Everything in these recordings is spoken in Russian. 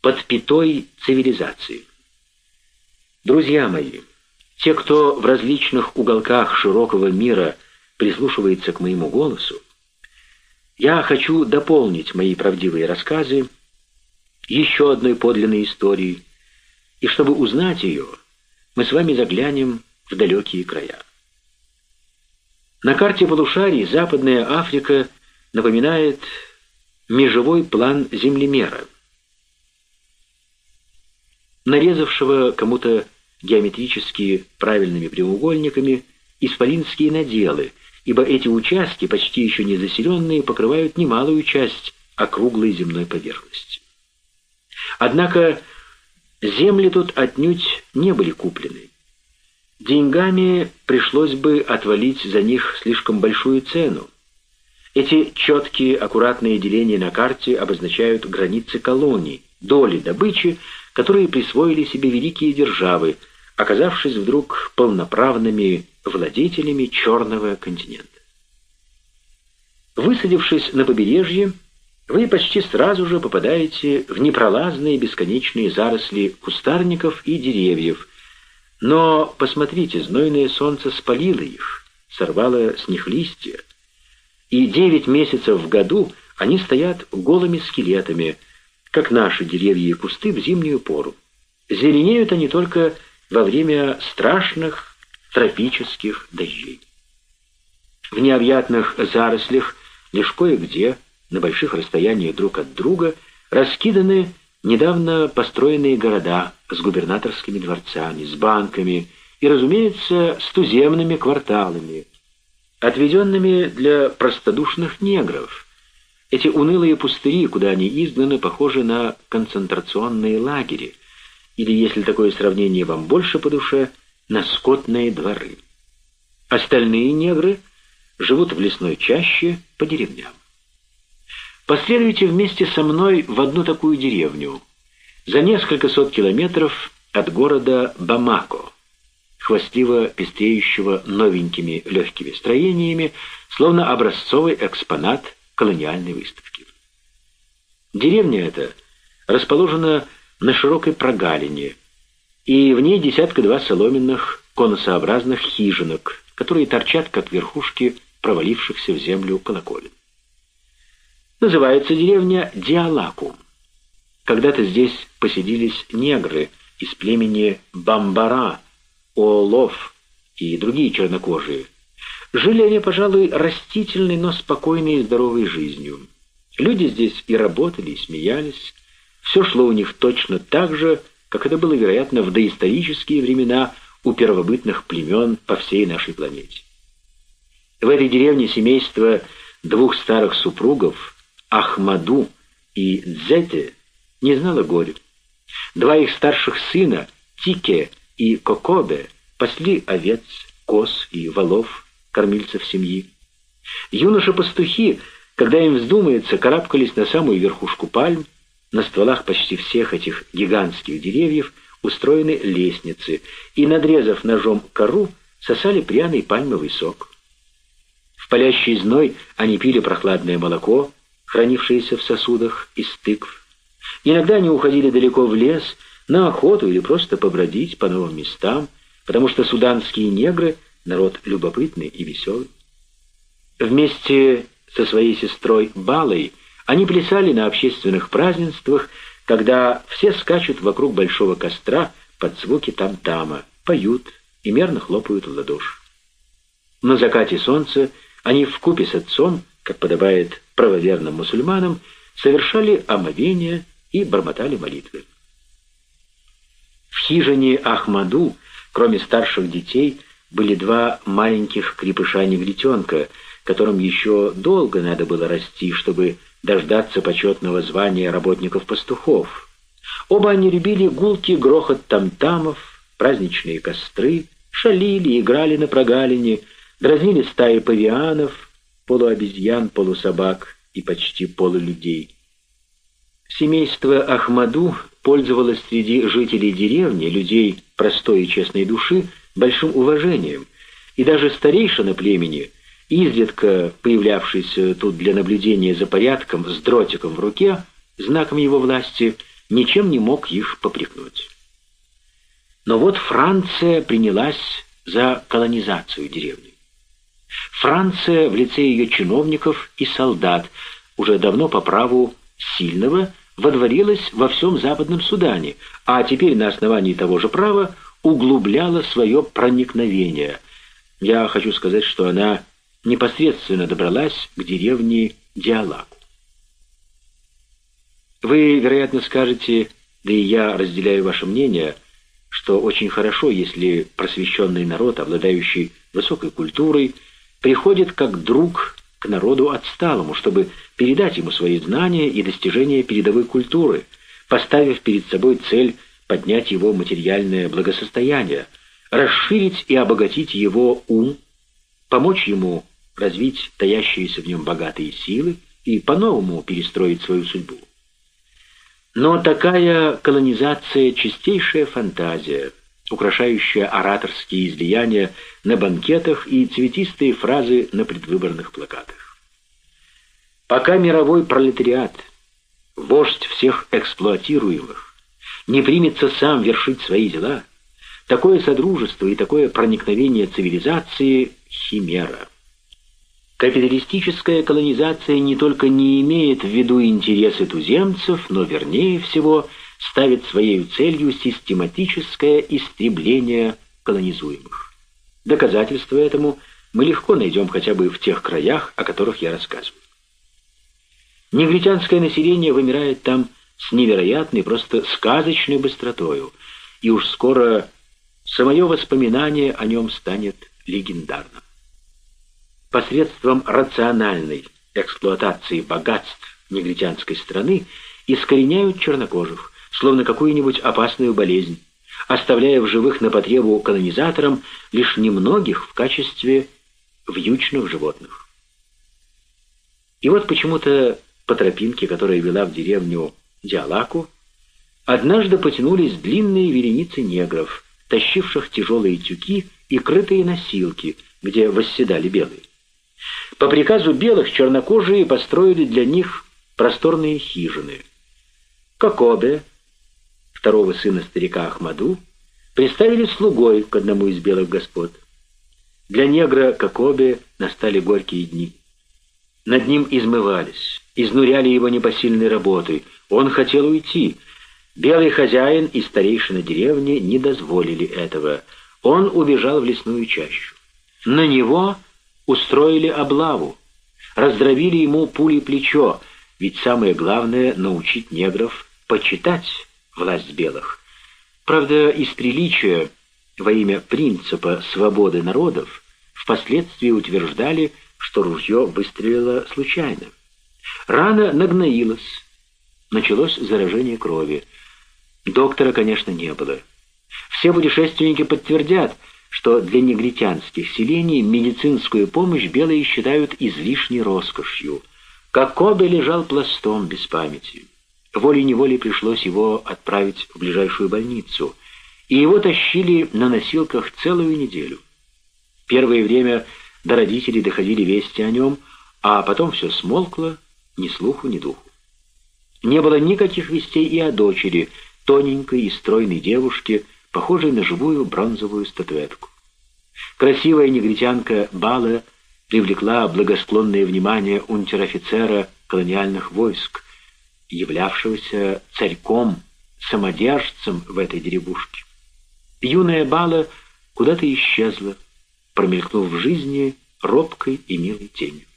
под пятой цивилизации. Друзья мои, те, кто в различных уголках широкого мира прислушивается к моему голосу, я хочу дополнить мои правдивые рассказы еще одной подлинной историей, и чтобы узнать ее, мы с вами заглянем в далекие края. На карте полушарий Западная Африка напоминает межевой план землемера, нарезавшего кому-то геометрически правильными прямоугольниками исполинские наделы, ибо эти участки, почти еще не заселенные, покрывают немалую часть округлой земной поверхности. Однако земли тут отнюдь не были куплены. Деньгами пришлось бы отвалить за них слишком большую цену. Эти четкие, аккуратные деления на карте обозначают границы колоний, доли добычи, которые присвоили себе великие державы, оказавшись вдруг полноправными владетелями Черного континента. Высадившись на побережье, вы почти сразу же попадаете в непролазные бесконечные заросли кустарников и деревьев, но, посмотрите, знойное солнце спалило их, сорвало с них листья, и девять месяцев в году они стоят голыми скелетами, как наши деревья и кусты в зимнюю пору. Зеленеют они только во время страшных тропических дождей. В необъятных зарослях лишь кое-где, на больших расстояниях друг от друга, раскиданы недавно построенные города с губернаторскими дворцами, с банками и, разумеется, с туземными кварталами, отведенными для простодушных негров. Эти унылые пустыри, куда они изгнаны, похожи на концентрационные лагеря, или, если такое сравнение вам больше по душе, на скотные дворы. Остальные негры живут в лесной чаще по деревням. Последуйте вместе со мной в одну такую деревню, за несколько сот километров от города Бамако, хвастливо пестреющего новенькими легкими строениями, словно образцовый экспонат колониальной выставки. Деревня эта расположена на широкой прогалине, и в ней десятка-два соломенных конусообразных хижинок, которые торчат, как верхушки провалившихся в землю колоколен. Называется деревня Диалакум. Когда-то здесь поселились негры из племени Бамбара, Оолов и другие чернокожие. Жили они, пожалуй, растительной, но спокойной и здоровой жизнью. Люди здесь и работали, и смеялись. Все шло у них точно так же, как это было, вероятно, в доисторические времена у первобытных племен по всей нашей планете. В этой деревне семейство двух старых супругов, Ахмаду и Дзете, не знало горя. Два их старших сына, Тике и Кокобе, пасли овец, коз и волов, кормильцев семьи. Юноши-пастухи, когда им вздумается, карабкались на самую верхушку пальм, на стволах почти всех этих гигантских деревьев устроены лестницы, и, надрезав ножом кору, сосали пряный пальмовый сок. В палящий зной они пили прохладное молоко, хранившееся в сосудах из тыкв. Иногда они уходили далеко в лес, на охоту или просто побродить по новым местам, потому что суданские негры — народ любопытный и веселый. Вместе со своей сестрой Балой они плясали на общественных празднествах, когда все скачут вокруг большого костра под звуки там-тама, поют и мерно хлопают в ладоши. На закате солнца они вкупе с отцом, как подобает правоверным мусульманам, совершали омовение и бормотали молитвы. В хижине Ахмаду, кроме старших детей, были два маленьких крепыша-негритенка, которым еще долго надо было расти, чтобы дождаться почетного звания работников-пастухов. Оба они любили гулки, грохот тамтамов, праздничные костры, шалили, играли на прогалине, дразнили стаи павианов, полуобезьян, полусобак и почти полулюдей. Семейство Ахмаду пользовалось среди жителей деревни, людей простой и честной души, большим уважением, и даже старейшина племени – изредка появлявшийся тут для наблюдения за порядком с дротиком в руке, знаком его власти, ничем не мог их попрекнуть. Но вот Франция принялась за колонизацию деревни. Франция в лице ее чиновников и солдат уже давно по праву сильного водворилась во всем Западном Судане, а теперь на основании того же права углубляла свое проникновение. Я хочу сказать, что она непосредственно добралась к деревне Диалаку. Вы, вероятно, скажете, да и я разделяю ваше мнение, что очень хорошо, если просвещенный народ, обладающий высокой культурой, приходит как друг к народу отсталому, чтобы передать ему свои знания и достижения передовой культуры, поставив перед собой цель поднять его материальное благосостояние, расширить и обогатить его ум, помочь ему развить таящиеся в нем богатые силы и по-новому перестроить свою судьбу. Но такая колонизация — чистейшая фантазия, украшающая ораторские излияния на банкетах и цветистые фразы на предвыборных плакатах. Пока мировой пролетариат, вождь всех эксплуатируемых, не примется сам вершить свои дела, такое содружество и такое проникновение цивилизации — химера. Капиталистическая колонизация не только не имеет в виду интересы туземцев, но, вернее всего, ставит своей целью систематическое истребление колонизуемых. Доказательства этому мы легко найдем хотя бы в тех краях, о которых я рассказываю. Негритянское население вымирает там с невероятной, просто сказочной быстротою, и уж скоро самое воспоминание о нем станет легендарным посредством рациональной эксплуатации богатств негритянской страны искореняют чернокожих, словно какую-нибудь опасную болезнь, оставляя в живых на потребу колонизаторам лишь немногих в качестве вьючных животных. И вот почему-то по тропинке, которая вела в деревню Диалаку, однажды потянулись длинные вереницы негров, тащивших тяжелые тюки и крытые носилки, где восседали белые. По приказу белых чернокожие построили для них просторные хижины. Кокобе, второго сына старика Ахмаду, приставили слугой к одному из белых господ. Для негра Кокобе настали горькие дни. Над ним измывались, изнуряли его непосильной работой. Он хотел уйти. Белый хозяин и старейшина деревни не дозволили этого. Он убежал в лесную чащу. На него устроили облаву, раздробили ему пули плечо, ведь самое главное — научить негров почитать власть белых. Правда, из приличия во имя принципа свободы народов впоследствии утверждали, что ружье выстрелило случайно. Рана нагноилась, началось заражение крови. Доктора, конечно, не было. Все путешественники подтвердят — что для негритянских селений медицинскую помощь белые считают излишней роскошью. Как Кобе лежал пластом без памяти. Волей-неволей пришлось его отправить в ближайшую больницу, и его тащили на носилках целую неделю. Первое время до родителей доходили вести о нем, а потом все смолкло, ни слуху, ни духу. Не было никаких вестей и о дочери, тоненькой и стройной девушке, похожей на живую бронзовую статуэтку. Красивая негритянка Бала привлекла благосклонное внимание унтер-офицера колониальных войск, являвшегося царьком, самодержцем в этой деревушке. Юная Бала куда-то исчезла, промелькнув в жизни робкой и милой тенью.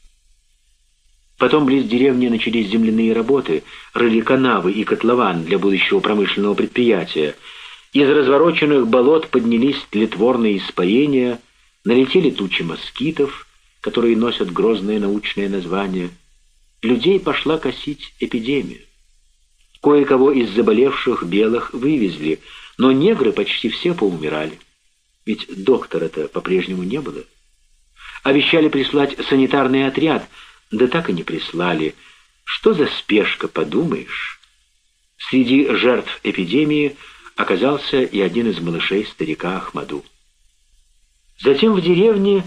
Потом близ деревни начались земляные работы, рыли канавы и котлован для будущего промышленного предприятия — из развороченных болот поднялись тлетворные испарения, налетели тучи москитов, которые носят грозное научное название. Людей пошла косить эпидемия. Кое-кого из заболевших белых вывезли, но негры почти все поумирали. Ведь доктора-то по-прежнему не было. Обещали прислать санитарный отряд, да так и не прислали. Что за спешка, подумаешь? Среди жертв эпидемии – оказался и один из малышей старика Ахмаду. Затем в деревне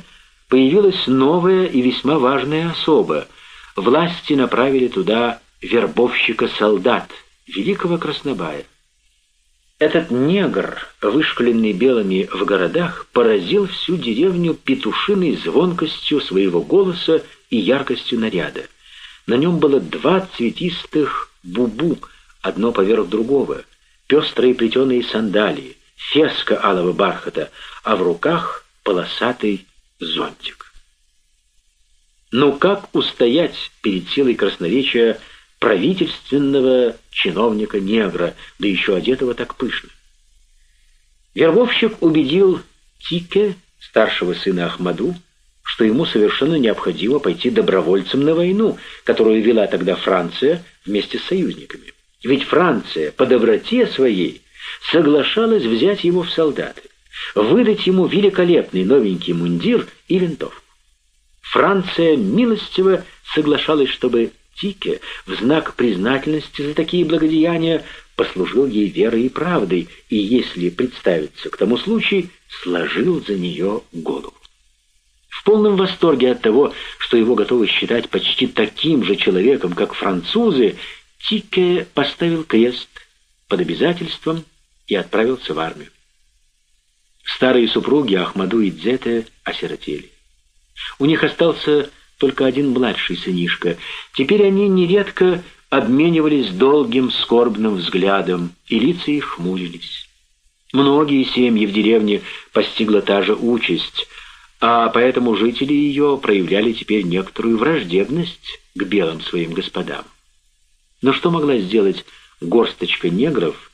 появилась новая и весьма важная особа. Власти направили туда вербовщика солдат, великого Краснобая. Этот негр, вышкаленный белыми в городах, поразил всю деревню петушиной звонкостью своего голоса и яркостью наряда. На нем было два цветистых бубу, одно поверх другого, пестрые плетеные сандалии, феска алого бархата, а в руках полосатый зонтик. Но как устоять перед силой красноречия правительственного чиновника-негра, да еще одетого так пышно? Вербовщик убедил Тике, старшего сына Ахмаду, что ему совершенно необходимо пойти добровольцем на войну, которую вела тогда Франция вместе с союзниками. Ведь Франция по доброте своей соглашалась взять его в солдаты, выдать ему великолепный новенький мундир и винтовку. Франция милостиво соглашалась, чтобы Тике в знак признательности за такие благодеяния послужил ей верой и правдой, и, если представиться к тому случаю, сложил за нее голову. В полном восторге от того, что его готовы считать почти таким же человеком, как французы, Тике поставил крест под обязательством и отправился в армию. Старые супруги Ахмаду и Дзете осиротели. У них остался только один младший сынишка. Теперь они нередко обменивались долгим скорбным взглядом, и лица их хмурились. Многие семьи в деревне постигла та же участь, а поэтому жители ее проявляли теперь некоторую враждебность к белым своим господам. Но что могла сделать горсточка негров,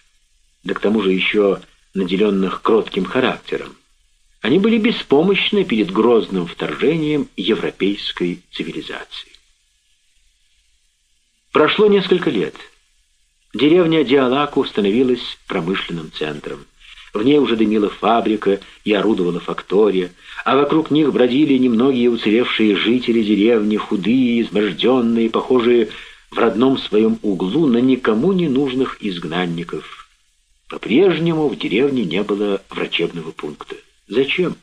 да к тому же еще наделенных кротким характером? Они были беспомощны перед грозным вторжением европейской цивилизации. Прошло несколько лет. Деревня Диалаку становилась промышленным центром. В ней уже дымила фабрика и орудовала фактория, а вокруг них бродили немногие уцелевшие жители деревни, худые, изможденные, похожие в родном своем углу на никому не нужных изгнанников. По-прежнему в деревне не было врачебного пункта. Зачем?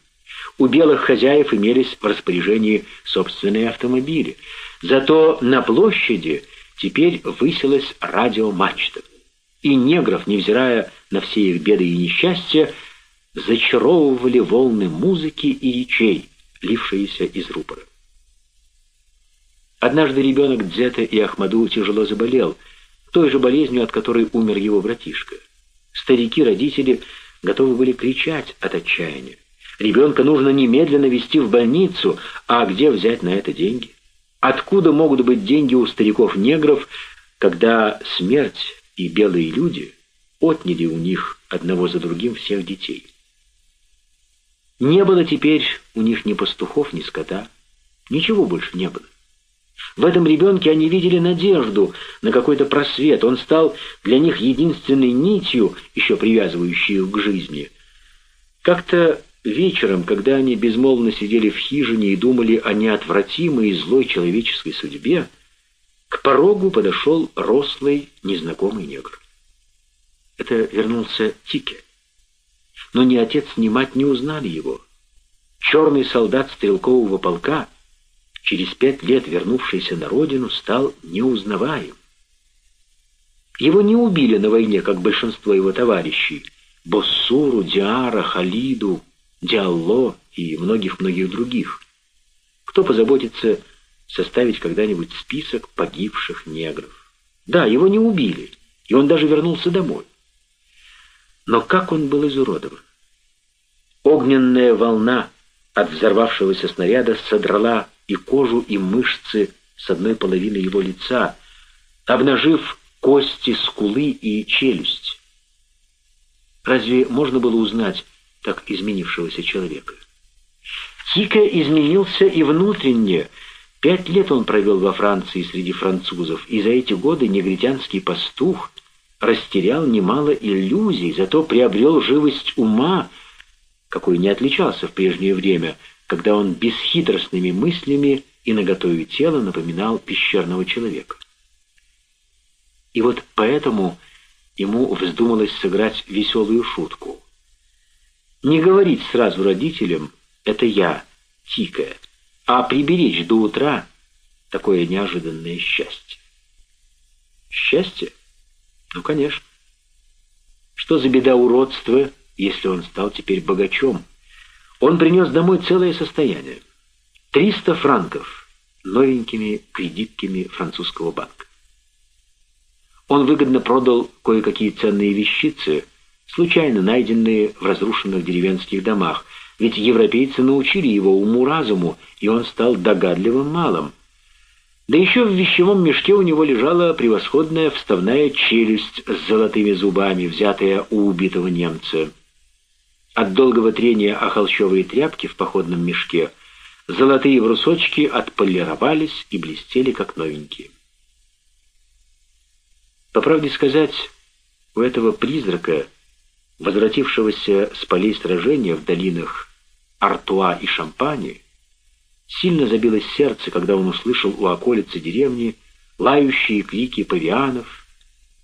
У белых хозяев имелись в распоряжении собственные автомобили. Зато на площади теперь высилась радиомачта. И негров, невзирая на все их беды и несчастья, зачаровывали волны музыки и речей, лившиеся из рупора. Однажды ребенок Дзета и Ахмаду тяжело заболел, той же болезнью, от которой умер его братишка. Старики-родители готовы были кричать от отчаяния. Ребенка нужно немедленно везти в больницу, а где взять на это деньги? Откуда могут быть деньги у стариков-негров, когда смерть и белые люди отняли у них одного за другим всех детей? Не было теперь у них ни пастухов, ни скота. Ничего больше не было. В этом ребенке они видели надежду на какой-то просвет. Он стал для них единственной нитью, еще привязывающей их к жизни. Как-то вечером, когда они безмолвно сидели в хижине и думали о неотвратимой и злой человеческой судьбе, к порогу подошел рослый незнакомый негр. Это вернулся Тике. Но ни отец, ни мать не узнали его. Черный солдат стрелкового полка — через пять лет вернувшийся на родину, стал неузнаваем. Его не убили на войне, как большинство его товарищей, Боссуру, Диара, Халиду, Диалло и многих-многих других. Кто позаботится составить когда-нибудь список погибших негров? Да, его не убили, и он даже вернулся домой. Но как он был изуродован? Огненная волна от взорвавшегося снаряда содрала и кожу, и мышцы с одной половины его лица, обнажив кости, скулы и челюсть. Разве можно было узнать так изменившегося человека? Кика изменился и внутренне. Пять лет он провел во Франции среди французов, и за эти годы негритянский пастух растерял немало иллюзий, зато приобрел живость ума, какой не отличался в прежнее время – когда он бесхитростными мыслями и наготове тела напоминал пещерного человека. И вот поэтому ему вздумалось сыграть веселую шутку. Не говорить сразу родителям «это я, Тика», а приберечь до утра такое неожиданное счастье. Счастье? Ну, конечно. Что за беда уродства, если он стал теперь богачом? Он принес домой целое состояние. Триста франков новенькими кредитками французского банка. Он выгодно продал кое-какие ценные вещицы, случайно найденные в разрушенных деревенских домах, ведь европейцы научили его уму-разуму, и он стал догадливым малым. Да еще в вещевом мешке у него лежала превосходная вставная челюсть с золотыми зубами, взятая у убитого немца. От долгого трения о холщовые тряпки в походном мешке золотые брусочки отполировались и блестели, как новенькие. По правде сказать, у этого призрака, возвратившегося с полей сражения в долинах Артуа и Шампани, сильно забилось сердце, когда он услышал у околицы деревни лающие крики павианов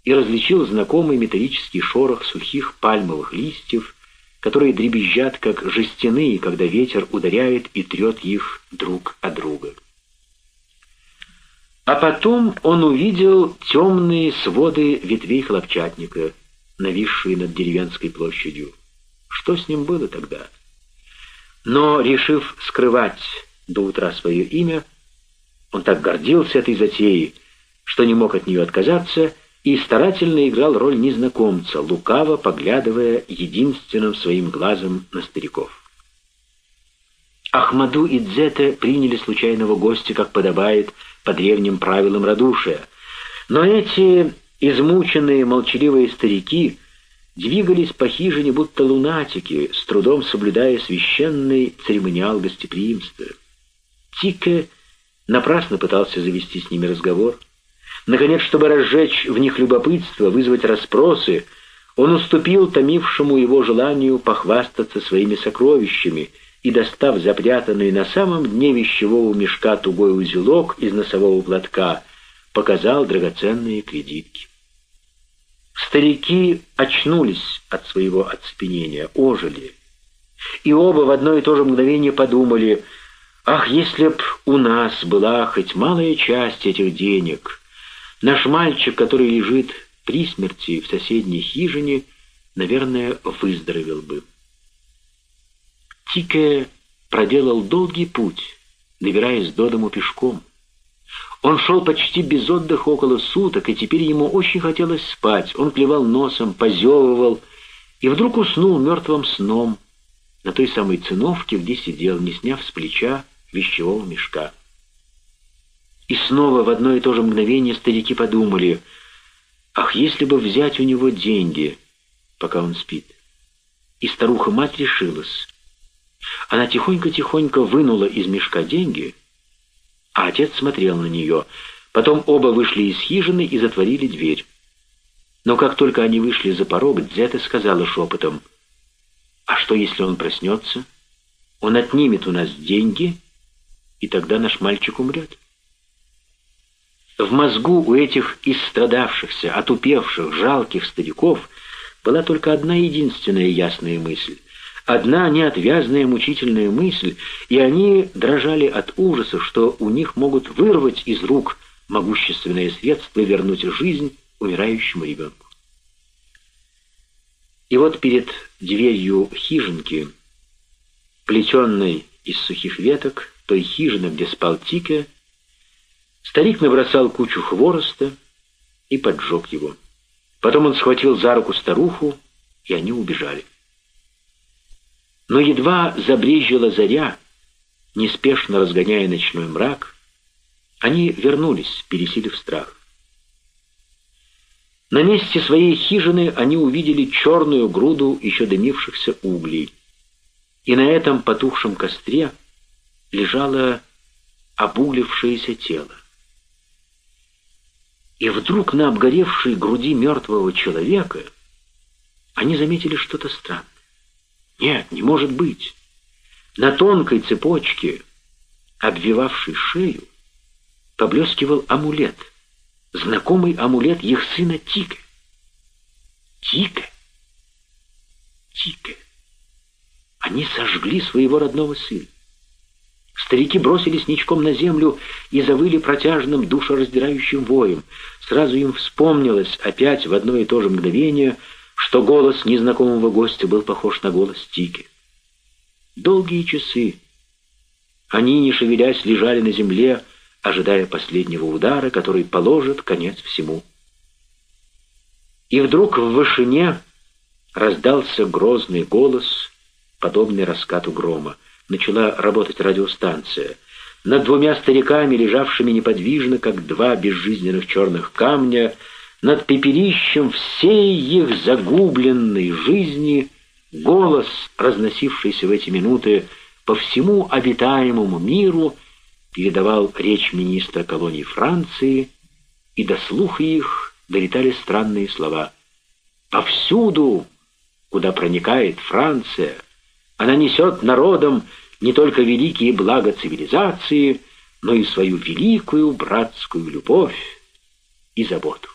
и различил знакомый металлический шорох сухих пальмовых листьев, которые дребезжат, как жестяные, когда ветер ударяет и трет их друг от друга. А потом он увидел темные своды ветвей хлопчатника, нависшие над деревенской площадью. Что с ним было тогда? Но, решив скрывать до утра свое имя, он так гордился этой затеей, что не мог от нее отказаться и старательно играл роль незнакомца, лукаво поглядывая единственным своим глазом на стариков. Ахмаду и Дзете приняли случайного гостя, как подобает, по древним правилам радушия. Но эти измученные молчаливые старики двигались по хижине будто лунатики, с трудом соблюдая священный церемониал гостеприимства. Тике напрасно пытался завести с ними разговор. Наконец, чтобы разжечь в них любопытство, вызвать расспросы, он уступил томившему его желанию похвастаться своими сокровищами — и, достав запрятанный на самом дне вещевого мешка тугой узелок из носового платка, показал драгоценные кредитки. Старики очнулись от своего оцепенения, ожили. И оба в одно и то же мгновение подумали, «Ах, если б у нас была хоть малая часть этих денег! Наш мальчик, который лежит при смерти в соседней хижине, наверное, выздоровел бы». Тике проделал долгий путь, добираясь до дому пешком. Он шел почти без отдыха около суток, и теперь ему очень хотелось спать. Он клевал носом, позевывал, и вдруг уснул мертвым сном на той самой циновке, где сидел, не сняв с плеча вещевого мешка. И снова в одно и то же мгновение старики подумали, ах, если бы взять у него деньги, пока он спит. И старуха-мать решилась. Она тихонько-тихонько вынула из мешка деньги, а отец смотрел на нее. Потом оба вышли из хижины и затворили дверь. Но как только они вышли за порог, Дзета сказала шепотом, «А что, если он проснется? Он отнимет у нас деньги, и тогда наш мальчик умрет». В мозгу у этих истрадавшихся, отупевших, жалких стариков была только одна единственная ясная мысль — Одна неотвязная мучительная мысль, и они дрожали от ужаса, что у них могут вырвать из рук могущественное средство вернуть жизнь умирающему ребенку. И вот перед дверью хижинки, плетенной из сухих веток, той хижины, где спал Тика, старик набросал кучу хвороста и поджег его. Потом он схватил за руку старуху, и они убежали. Но едва забрезжила заря, неспешно разгоняя ночной мрак, они вернулись, пересилив страх. На месте своей хижины они увидели черную груду еще дымившихся углей, и на этом потухшем костре лежало обуглившееся тело. И вдруг на обгоревшей груди мертвого человека они заметили что-то странное. Нет, не может быть. На тонкой цепочке, обвивавшей шею, поблескивал амулет. Знакомый амулет их сына Тика. Тика? Тика. Они сожгли своего родного сына. Старики бросились ничком на землю и завыли протяжным душераздирающим воем. Сразу им вспомнилось опять в одно и то же мгновение, что голос незнакомого гостя был похож на голос Тики. Долгие часы они, не шевелясь, лежали на земле, ожидая последнего удара, который положит конец всему. И вдруг в вышине раздался грозный голос, подобный раскату грома. Начала работать радиостанция. Над двумя стариками, лежавшими неподвижно, как два безжизненных черных камня, над пепелищем всей их загубленной жизни, голос, разносившийся в эти минуты по всему обитаемому миру, передавал речь министра колонии Франции, и до слуха их долетали странные слова. «Повсюду, куда проникает Франция, она несет народам не только великие блага цивилизации, но и свою великую братскую любовь и заботу».